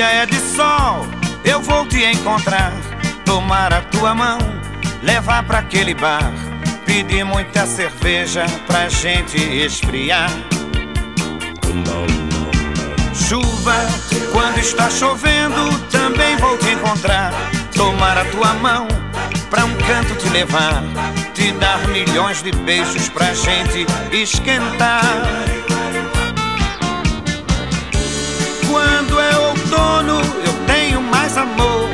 é de sol, eu vou te encontrar. Tomar a tua mão, levar pra aquele bar. Pedir muita cerveja pra gente esfriar. Chuva, quando está chovendo, também vou te encontrar. Tomar a tua mão, pra um canto te levar. Te dar milhões de beijos pra gente esquentar. Quando outono, eu tenho mais amor.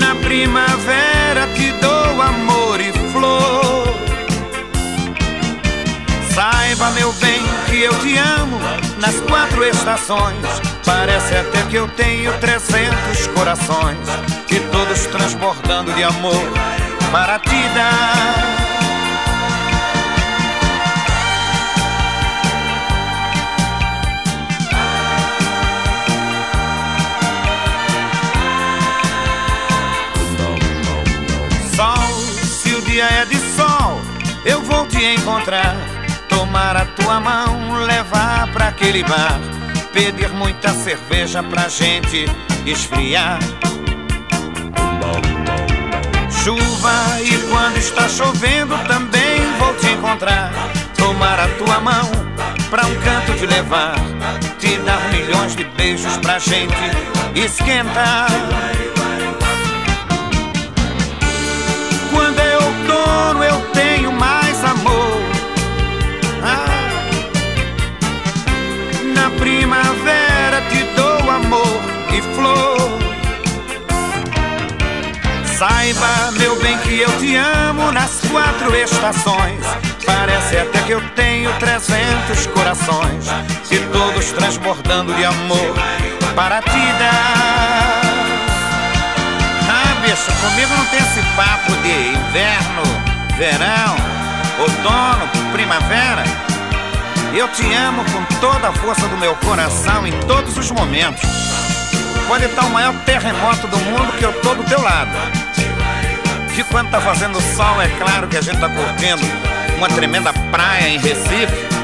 Na primavera te dou amor e flor. Saiba, meu bem, que eu te amo nas quatro estações. Parece até que eu tenho trezentos corações e todos transbordando de amor para te dar. Dia é de sol, eu vou te encontrar. Tomar a tua mão, levar pra aquele bar. Pedir muita cerveja pra gente esfriar. Chuva e quando está chovendo também vou te encontrar. Tomar a tua mão, pra um canto te levar. Te dar milhões de beijos pra gente esquentar. Saiba, meu bem, que eu te amo nas quatro estações. Parece até que eu tenho trezentos corações e todos transbordando de amor para te dar. Ah, bicho, comigo não tem esse papo de inverno, verão, outono, primavera. Eu te amo com toda a força do meu coração em todos os momentos. Pode estar o maior terremoto do mundo que eu tô do teu lado. Que quando tá fazendo sol, é claro que a gente tá curtindo uma tremenda praia em Recife.